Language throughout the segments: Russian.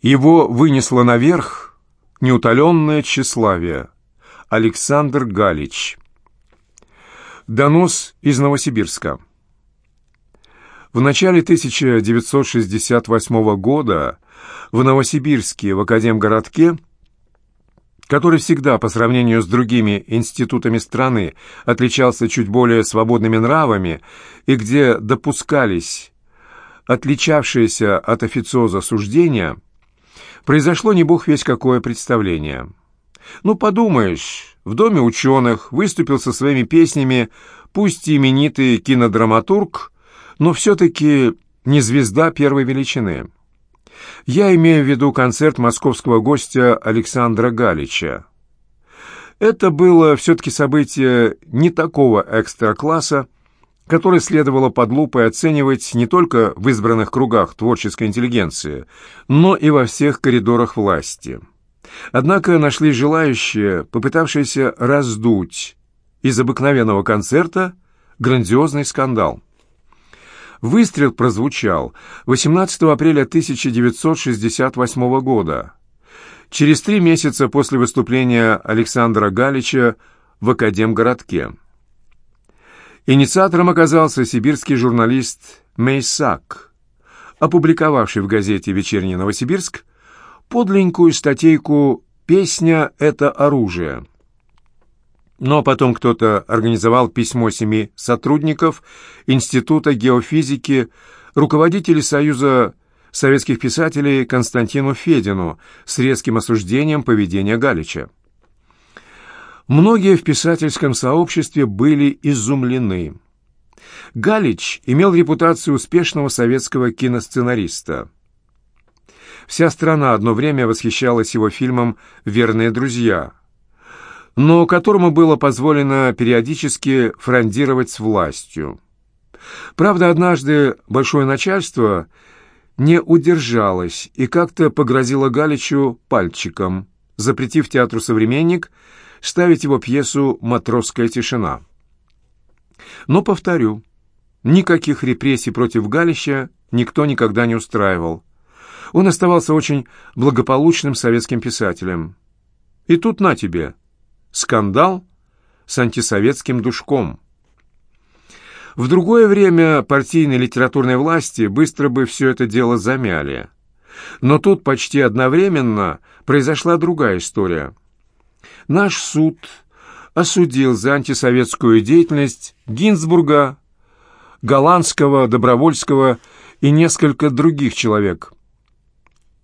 Его вынесло наверх неутоленное тщеславие. Александр Галич. Донос из Новосибирска. В начале 1968 года в Новосибирске, в Академгородке, который всегда по сравнению с другими институтами страны отличался чуть более свободными нравами и где допускались отличавшиеся от официоза суждения, произошло не бог весь какое представление. Ну, подумаешь, в Доме ученых выступил со своими песнями пусть именитый кинодраматург, но все-таки не звезда первой величины. Я имею в виду концерт московского гостя Александра Галича. Это было все-таки событие не такого экстра-класса, которое следовало под лупой оценивать не только в избранных кругах творческой интеллигенции, но и во всех коридорах власти. Однако нашлись желающие, попытавшиеся раздуть из обыкновенного концерта грандиозный скандал. Выстрел прозвучал 18 апреля 1968 года, через три месяца после выступления Александра Галича в Академгородке. Инициатором оказался сибирский журналист Мейсак, опубликовавший в газете «Вечерний Новосибирск» подленькую статейку «Песня — это оружие». Но потом кто-то организовал письмо семи сотрудников Института геофизики, руководителей Союза советских писателей Константину Федину с резким осуждением поведения Галича. Многие в писательском сообществе были изумлены. Галич имел репутацию успешного советского киносценариста. Вся страна одно время восхищалась его фильмом «Верные друзья», но которому было позволено периодически фрондировать с властью. Правда, однажды большое начальство не удержалось и как-то погрозило Галичу пальчиком, запретив театру «Современник» ставить его пьесу «Матросская тишина». Но, повторю, никаких репрессий против Галича никто никогда не устраивал. Он оставался очень благополучным советским писателем. И тут на тебе – Скандал с антисоветским душком. В другое время партийной литературной власти быстро бы все это дело замяли. Но тут почти одновременно произошла другая история. Наш суд осудил за антисоветскую деятельность Гинзбурга, Голландского, Добровольского и несколько других человек –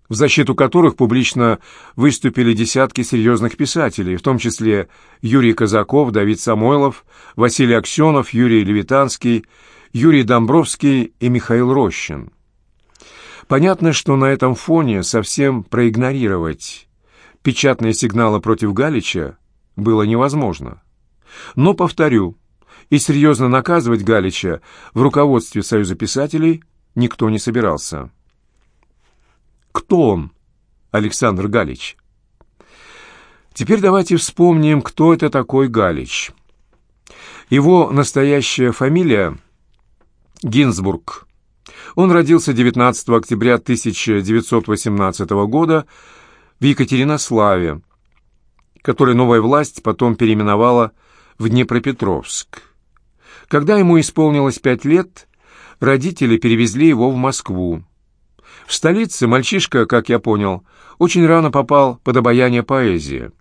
в защиту которых публично выступили десятки серьезных писателей, в том числе Юрий Казаков, Давид Самойлов, Василий Аксенов, Юрий Левитанский, Юрий Домбровский и Михаил Рощин. Понятно, что на этом фоне совсем проигнорировать печатные сигналы против Галича было невозможно. Но, повторю, и серьезно наказывать Галича в руководстве Союза писателей никто не собирался. Кто он, Александр Галич? Теперь давайте вспомним, кто это такой Галич. Его настоящая фамилия Гинзбург. Он родился 19 октября 1918 года в Екатеринославе, который новая власть потом переименовала в Днепропетровск. Когда ему исполнилось пять лет, родители перевезли его в Москву. В столице мальчишка, как я понял, очень рано попал под обаяние поэзии.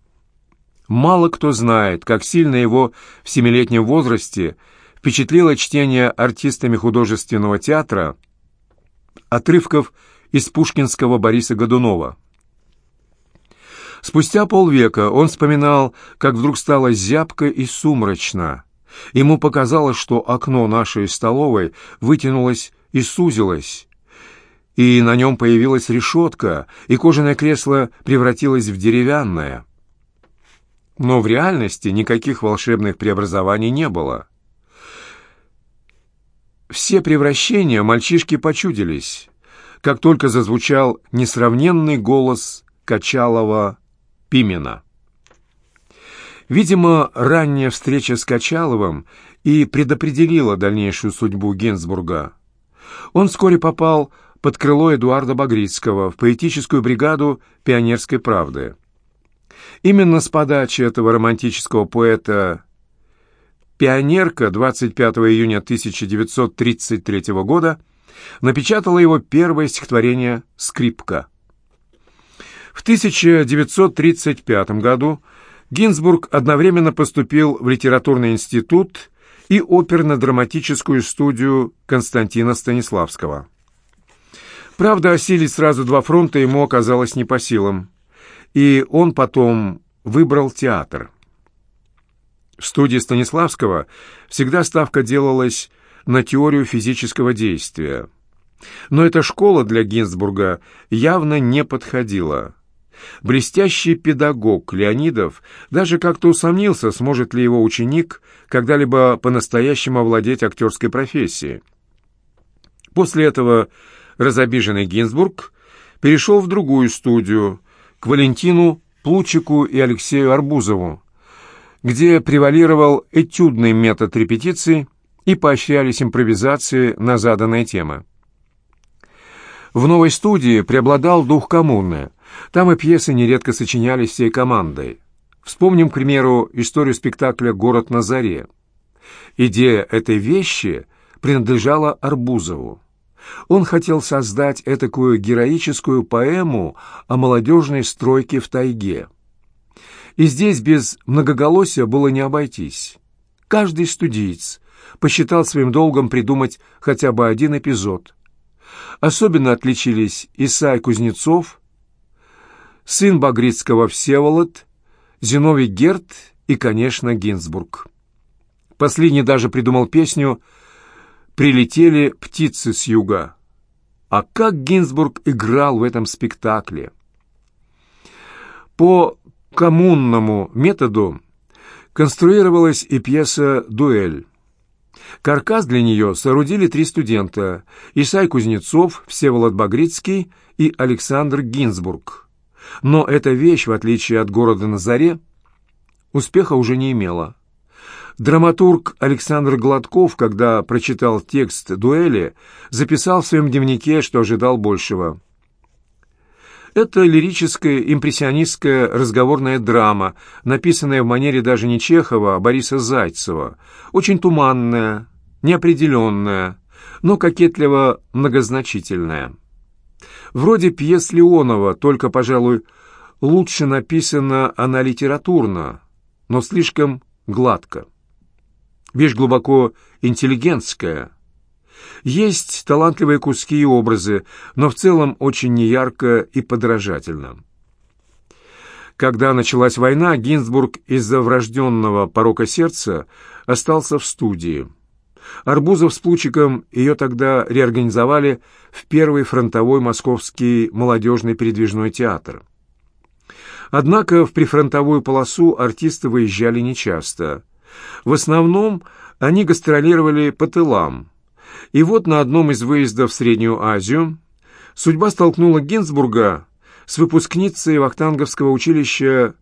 Мало кто знает, как сильно его в семилетнем возрасте впечатлило чтение артистами художественного театра отрывков из пушкинского Бориса Годунова. Спустя полвека он вспоминал, как вдруг стало зябко и сумрачно. Ему показалось, что окно нашей столовой вытянулось и сузилось, и на нем появилась решетка, и кожаное кресло превратилось в деревянное. Но в реальности никаких волшебных преобразований не было. Все превращения мальчишки почудились, как только зазвучал несравненный голос Качалова Пимена. Видимо, ранняя встреча с Качаловым и предопределила дальнейшую судьбу Генсбурга. Он вскоре попал под крыло Эдуарда Багрицкого в поэтическую бригаду «Пионерской правды». Именно с подачи этого романтического поэта «Пионерка» 25 июня 1933 года напечатала его первое стихотворение «Скрипка». В 1935 году Гинзбург одновременно поступил в литературный институт и оперно-драматическую студию Константина Станиславского. Правда, осилить сразу два фронта ему оказалось не по силам, и он потом выбрал театр. В студии Станиславского всегда ставка делалась на теорию физического действия. Но эта школа для Гинзбурга явно не подходила. Блестящий педагог Леонидов даже как-то усомнился, сможет ли его ученик когда-либо по-настоящему овладеть актерской профессией. После этого разобиженный Гинзбург перешел в другую студию, к Валентину Плучику и Алексею Арбузову, где превалировал этюдный метод репетиции и поощрялись импровизации на заданные темы. В новой студии преобладал дух коммуны. Там и пьесы нередко сочинялись всей командой. Вспомним, к примеру, историю спектакля «Город на заре». Идея этой вещи принадлежала Арбузову. Он хотел создать этакую героическую поэму о молодежной стройке в тайге. И здесь без многоголосия было не обойтись. Каждый студиец посчитал своим долгом придумать хотя бы один эпизод. Особенно отличились Исай Кузнецов, сын Багрицкого Всеволод, Зиновий Герт и, конечно, Гинзбург. Последний даже придумал песню «Прилетели птицы с юга». А как Гинзбург играл в этом спектакле! По коммунному методу конструировалась и пьеса «Дуэль». Каркас для нее соорудили три студента – Исай Кузнецов, Всеволод Багрицкий и Александр Гинзбург. Но эта вещь, в отличие от города на заре, успеха уже не имела. Драматург Александр Гладков, когда прочитал текст дуэли, записал в своем дневнике, что ожидал большего. Это лирическая, импрессионистская разговорная драма, написанная в манере даже не Чехова, а Бориса Зайцева, очень туманная, неопределенная, но кокетливо многозначительная. Вроде пьес Леонова, только, пожалуй, лучше написана она литературно, но слишком гладко. Вещь глубоко интеллигентская. Есть талантливые куски и образы, но в целом очень неярко и подражательно. Когда началась война, Гинзбург из-за врожденного порока сердца остался в студии. Арбузов с Плучиком ее тогда реорганизовали в первый фронтовой московский молодежный передвижной театр. Однако в прифронтовую полосу артисты выезжали нечасто. В основном они гастролировали по тылам. И вот на одном из выездов в Среднюю Азию судьба столкнула Гинзбурга с выпускницей Вахтанговского училища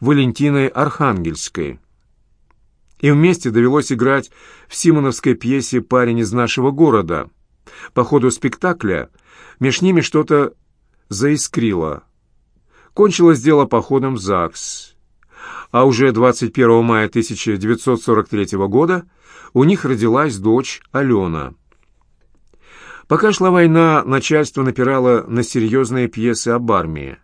Валентиной Архангельской и вместе довелось играть в симоновской пьесе «Парень из нашего города». По ходу спектакля меж ними что-то заискрило. Кончилось дело походом в ЗАГС. А уже 21 мая 1943 года у них родилась дочь Алена. Пока шла война, начальство напирало на серьезные пьесы об армии.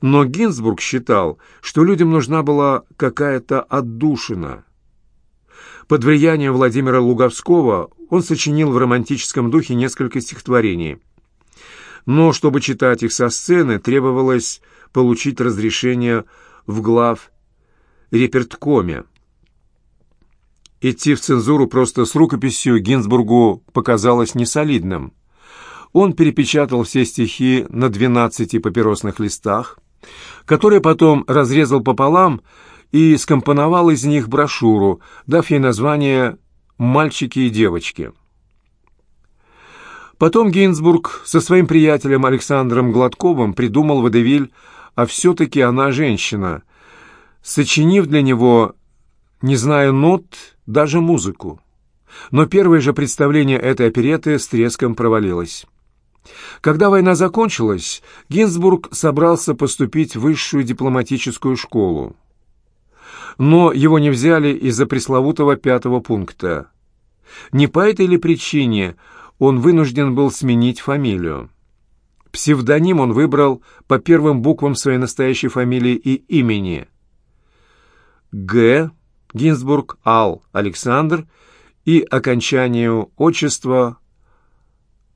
Но Гинзбург считал, что людям нужна была какая-то отдушина – под влиянием Владимира Луговского он сочинил в романтическом духе несколько стихотворений. Но чтобы читать их со сцены, требовалось получить разрешение в глав реперткоме. Идти в цензуру просто с рукописью Гинзбургу показалось несолидным. Он перепечатал все стихи на 12 папиросных листах, которые потом разрезал пополам и скомпоновал из них брошюру, дав ей название «Мальчики и девочки». Потом Гинзбург со своим приятелем Александром Гладковым придумал водевиль «А все-таки она женщина», сочинив для него, не зная нот, даже музыку. Но первое же представление этой опереты с треском провалилось. Когда война закончилась, Гинзбург собрался поступить в высшую дипломатическую школу. Но его не взяли из-за пресловутого пятого пункта. Не по этой ли причине он вынужден был сменить фамилию? Псевдоним он выбрал по первым буквам своей настоящей фамилии и имени. Г. Гинзбург Ал Александр и окончанию отчества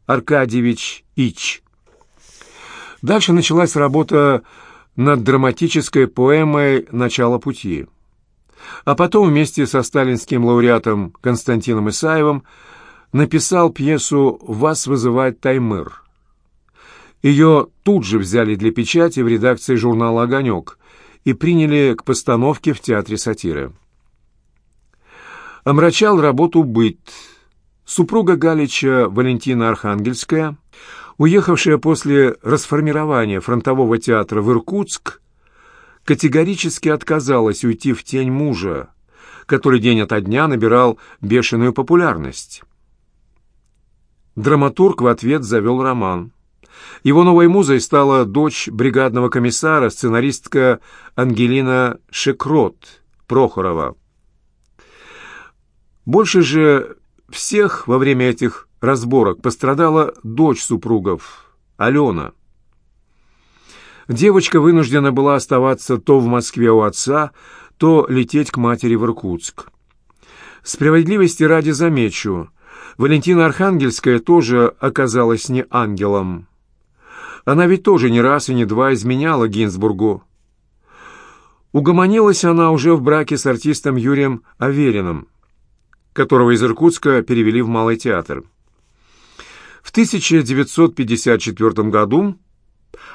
Аркадьевич Ич. Дальше началась работа над драматической поэмой «Начало пути». А потом вместе со сталинским лауреатом Константином Исаевым написал пьесу «Вас вызывает Таймыр». Ее тут же взяли для печати в редакции журнала «Огонек» и приняли к постановке в Театре сатиры. Омрачал работу быт – Супруга Галича Валентина Архангельская, уехавшая после расформирования фронтового театра в Иркутск, категорически отказалась уйти в тень мужа, который день ото дня набирал бешеную популярность. Драматург в ответ завел роман. Его новой музой стала дочь бригадного комиссара, сценаристка Ангелина Шекрот Прохорова. Больше же всех во время этих разборок пострадала дочь супругов, Алена. Девочка вынуждена была оставаться то в Москве у отца, то лететь к матери в Иркутск. Справедливости ради замечу, Валентина Архангельская тоже оказалась не ангелом. Она ведь тоже не раз и не два изменяла Гинзбургу. Угомонилась она уже в браке с артистом Юрием Авериным которого из Иркутска перевели в Малый театр. В 1954 году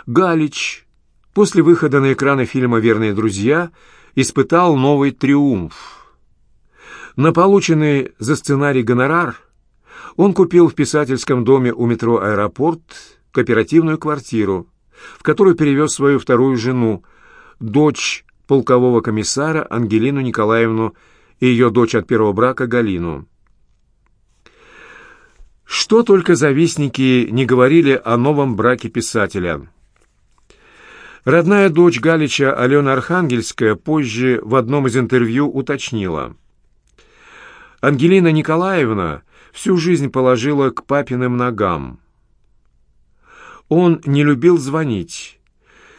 Галич после выхода на экраны фильма «Верные друзья» испытал новый триумф. На полученный за сценарий гонорар он купил в писательском доме у метро «Аэропорт» кооперативную квартиру, в которую перевез свою вторую жену, дочь полкового комиссара Ангелину Николаевну и ее дочь от первого брака Галину. Что только завистники не говорили о новом браке писателя. Родная дочь Галича Алена Архангельская позже в одном из интервью уточнила. Ангелина Николаевна всю жизнь положила к папиным ногам. Он не любил звонить,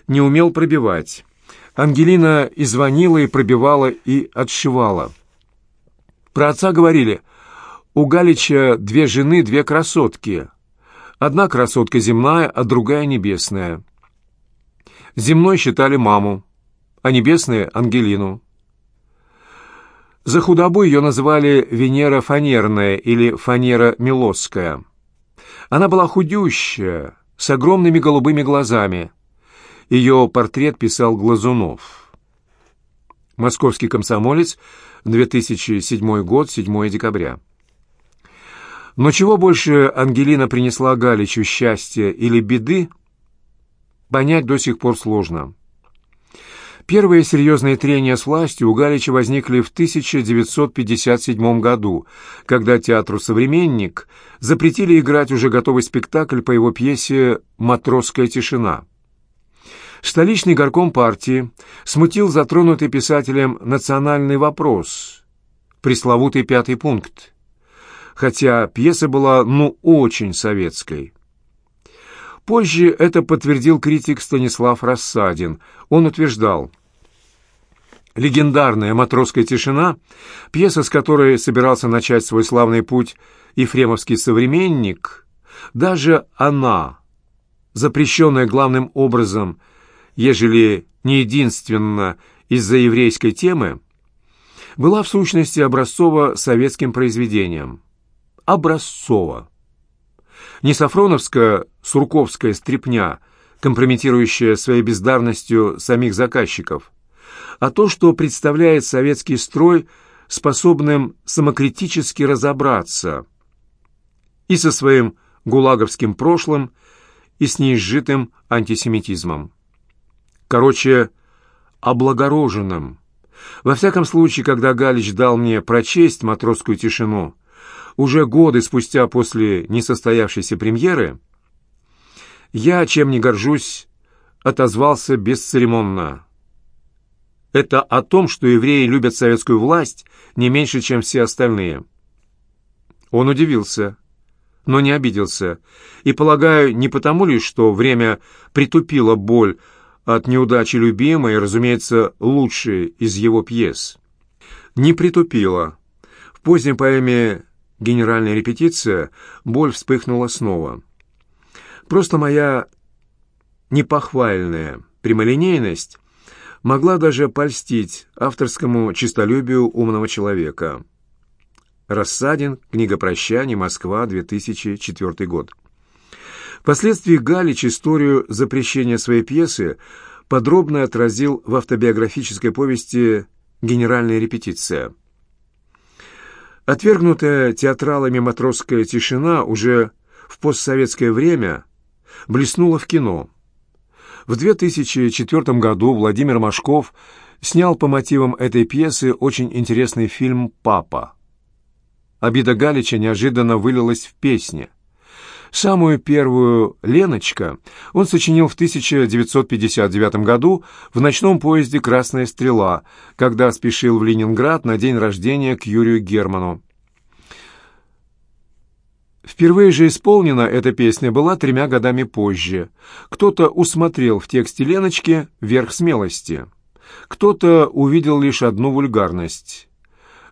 не умел пробивать. Ангелина и звонила, и пробивала, и отшивала. Про отца говорили, у Галича две жены, две красотки. Одна красотка земная, а другая небесная. Земной считали маму, а небесные — Ангелину. За худобу ее называли Венера Фанерная или Фанера Милосская. Она была худющая, с огромными голубыми глазами. Ее портрет писал Глазунов. Московский комсомолец — 2007 год, 7 декабря. Но чего больше Ангелина принесла Галичу счастья или беды, понять до сих пор сложно. Первые серьезные трения с властью у Галича возникли в 1957 году, когда театру «Современник» запретили играть уже готовый спектакль по его пьесе «Матросская тишина». Столичный горком партии смутил затронутый писателем национальный вопрос, пресловутый пятый пункт, хотя пьеса была ну очень советской. Позже это подтвердил критик Станислав Рассадин. Он утверждал, легендарная «Матросская тишина», пьеса, с которой собирался начать свой славный путь ефремовский современник, даже она, запрещенная главным образом – ежели не единственно из-за еврейской темы, была в сущности образцово-советским произведением. Образцово. Не сафроновская сурковская стрипня, компрометирующая своей бездарностью самих заказчиков, а то, что представляет советский строй, способным самокритически разобраться и со своим гулаговским прошлым, и с неизжитым антисемитизмом короче, облагороженным. Во всяком случае, когда Галич дал мне прочесть «Матросскую тишину», уже годы спустя после несостоявшейся премьеры, Я, чем не горжусь, отозвался бесцеремонно. Это о том, что евреи любят советскую власть не меньше, чем все остальные. Он удивился, но не обиделся, и, полагаю, не потому ли, что время притупило боль от неудачи любимой, разумеется, лучшей из его пьес. Не притупило. В поздней поэме «Генеральная репетиция» боль вспыхнула снова. Просто моя непохвальная прямолинейность могла даже польстить авторскому честолюбию умного человека. Рассадин, книга прощаний, Москва, 2004 год. Впоследствии Галич историю запрещения своей пьесы подробно отразил в автобиографической повести «Генеральная репетиция». Отвергнутая театралами матросская тишина уже в постсоветское время блеснула в кино. В 2004 году Владимир Машков снял по мотивам этой пьесы очень интересный фильм «Папа». Обида Галича неожиданно вылилась в песни. Самую первую «Леночка» он сочинил в 1959 году в ночном поезде «Красная стрела», когда спешил в Ленинград на день рождения к Юрию Герману. Впервые же исполнена эта песня была тремя годами позже. Кто-то усмотрел в тексте Леночки верх смелости. Кто-то увидел лишь одну вульгарность.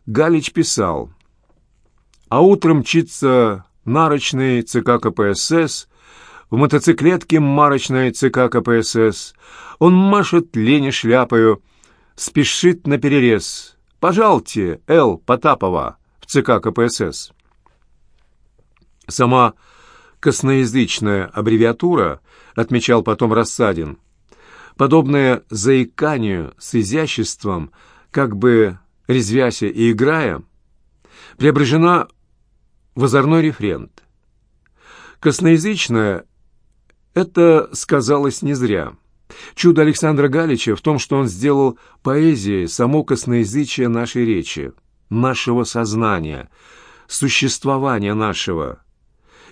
Галич писал а утром мчится нарочный ЦК КПСС, в мотоциклетке марочной ЦК КПСС. Он машет Лене шляпою, спешит на перерез. «Пожалуйте, Л. Потапова» в ЦК КПСС. Сама косноязычная аббревиатура, отмечал потом Рассадин, подобное заиканию с изяществом, как бы резвяся и играя, преображена в озорной рефрент. Косноязычное это сказалось не зря. Чудо Александра Галича в том, что он сделал поэзией само косноязычие нашей речи, нашего сознания, существования нашего.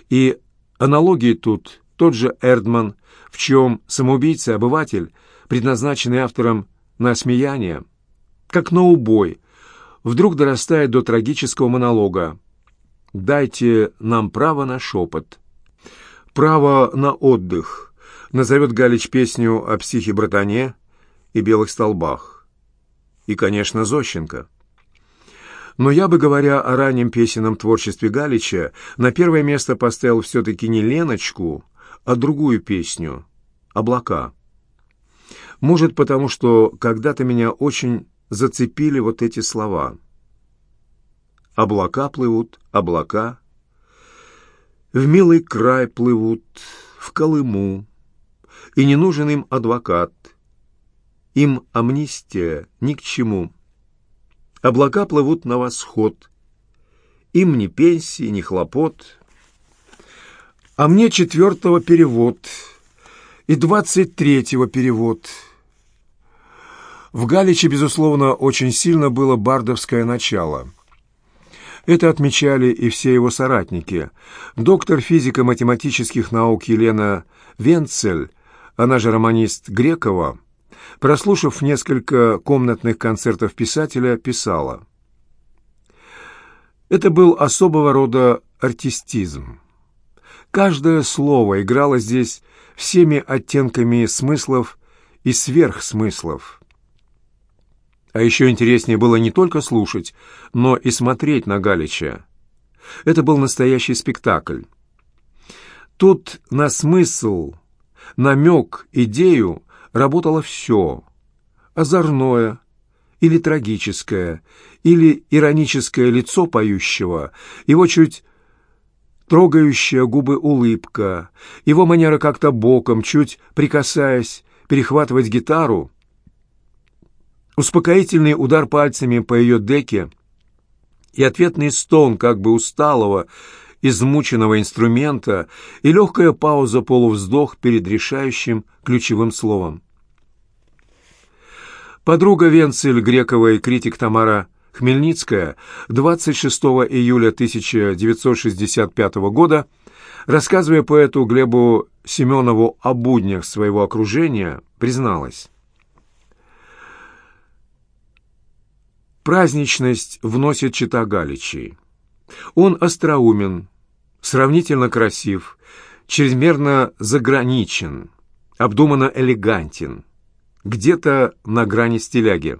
И аналогии тут тот же Эрдман, в чем самоубийца-обыватель, предназначенный автором на смеяние, как на убой, вдруг дорастает до трагического монолога «Дайте нам право на шепот». «Право на отдых» назовет Галич песню о психе-братане и белых столбах. И, конечно, Зощенко. Но я бы, говоря о раннем песенном творчестве Галича, на первое место поставил все-таки не Леночку, а другую песню «Облака». Может, потому что когда-то меня очень зацепили вот эти слова – Облака плывут, облака. В милый край плывут, в Колыму. И не нужен им адвокат. Им амнистия ни к чему. Облака плывут на восход. Им ни пенсии, ни хлопот. А мне четвертого перевод и двадцать третьего перевод. В Галиче, безусловно, очень сильно было бардовское начало — это отмечали и все его соратники. Доктор физико-математических наук Елена Венцель, она же романист Грекова, прослушав несколько комнатных концертов писателя, писала. Это был особого рода артистизм. Каждое слово играло здесь всеми оттенками смыслов и сверхсмыслов. А еще интереснее было не только слушать, но и смотреть на Галича. Это был настоящий спектакль. Тут на смысл, намек, идею работало все. Озорное или трагическое, или ироническое лицо поющего, его чуть трогающая губы улыбка, его манера как-то боком, чуть прикасаясь, перехватывать гитару — Успокоительный удар пальцами по ее деке и ответный стон как бы усталого, измученного инструмента и легкая пауза полувздох перед решающим ключевым словом. Подруга Венцель Грекова и критик Тамара Хмельницкая 26 июля 1965 года, рассказывая поэту Глебу Семенову о буднях своего окружения, призналась. Праздничность вносит чита Галичей. Он остроумен, сравнительно красив, чрезмерно заграничен, обдуманно элегантен, где-то на грани стиляги.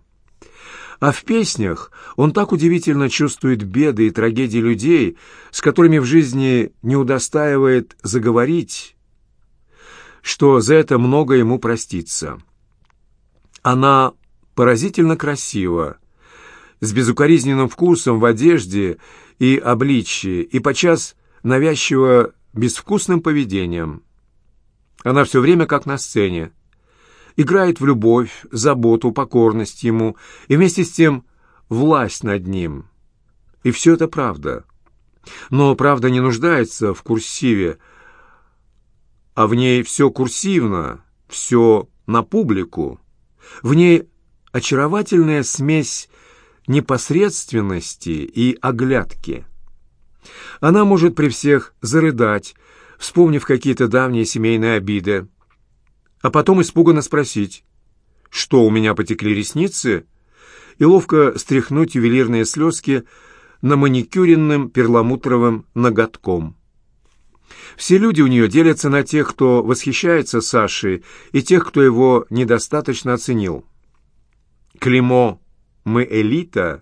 А в песнях он так удивительно чувствует беды и трагедии людей, с которыми в жизни не удостаивает заговорить, что за это много ему простится. Она поразительно красива, с безукоризненным вкусом в одежде и обличье, и подчас навязчиво безвкусным поведением. Она все время как на сцене, играет в любовь, заботу, покорность ему и вместе с тем власть над ним. И все это правда. Но правда не нуждается в курсиве, а в ней все курсивно, все на публику. В ней очаровательная смесь непосредственности и оглядки. Она может при всех зарыдать, вспомнив какие-то давние семейные обиды, а потом испуганно спросить, что у меня потекли ресницы, и ловко стряхнуть ювелирные слезки на маникюренным перламутровым ноготком. Все люди у нее делятся на тех, кто восхищается Сашей, и тех, кто его недостаточно оценил. Клеймо «Мы элита»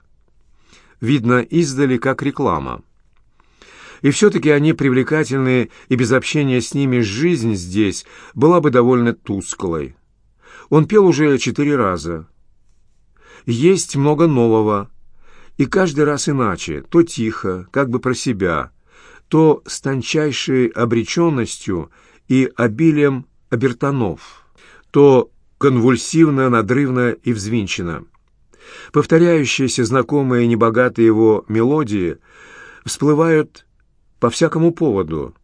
видно издали как реклама. И все-таки они привлекательны, и без общения с ними жизнь здесь была бы довольно тусклой. Он пел уже четыре раза. Есть много нового, и каждый раз иначе, то тихо, как бы про себя, то с тончайшей обреченностью и обилием обертонов, то конвульсивно, надрывно и взвинчено. Повторяющиеся знакомые небогатые его мелодии всплывают по всякому поводу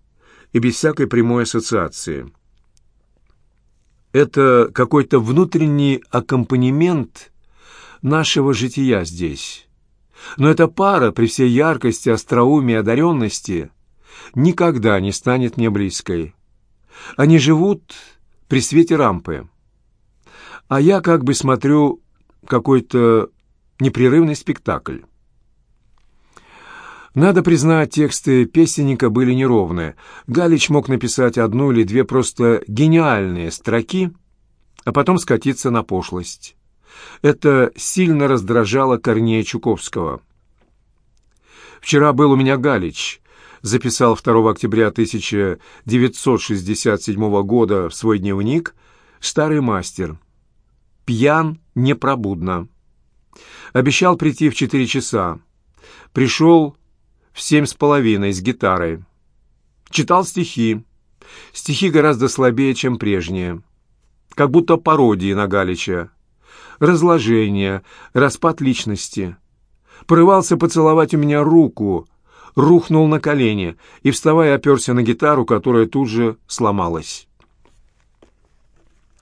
и без всякой прямой ассоциации. Это какой-то внутренний аккомпанемент нашего жития здесь. Но эта пара при всей яркости, остроумии одаренности никогда не станет мне близкой. Они живут при свете рампы. А я как бы смотрю какой-то непрерывный спектакль. Надо признать, тексты песенника были неровные. Галич мог написать одну или две просто гениальные строки, а потом скатиться на пошлость. Это сильно раздражало Корнея Чуковского. «Вчера был у меня Галич», — записал 2 октября 1967 года в свой дневник старый мастер. «Пьян непробудно». Обещал прийти в четыре часа. Пришел в семь с половиной с гитарой. Читал стихи. Стихи гораздо слабее, чем прежние. Как будто пародии на Галича. Разложение, распад личности. Порывался поцеловать у меня руку, рухнул на колени и, вставая, оперся на гитару, которая тут же сломалась.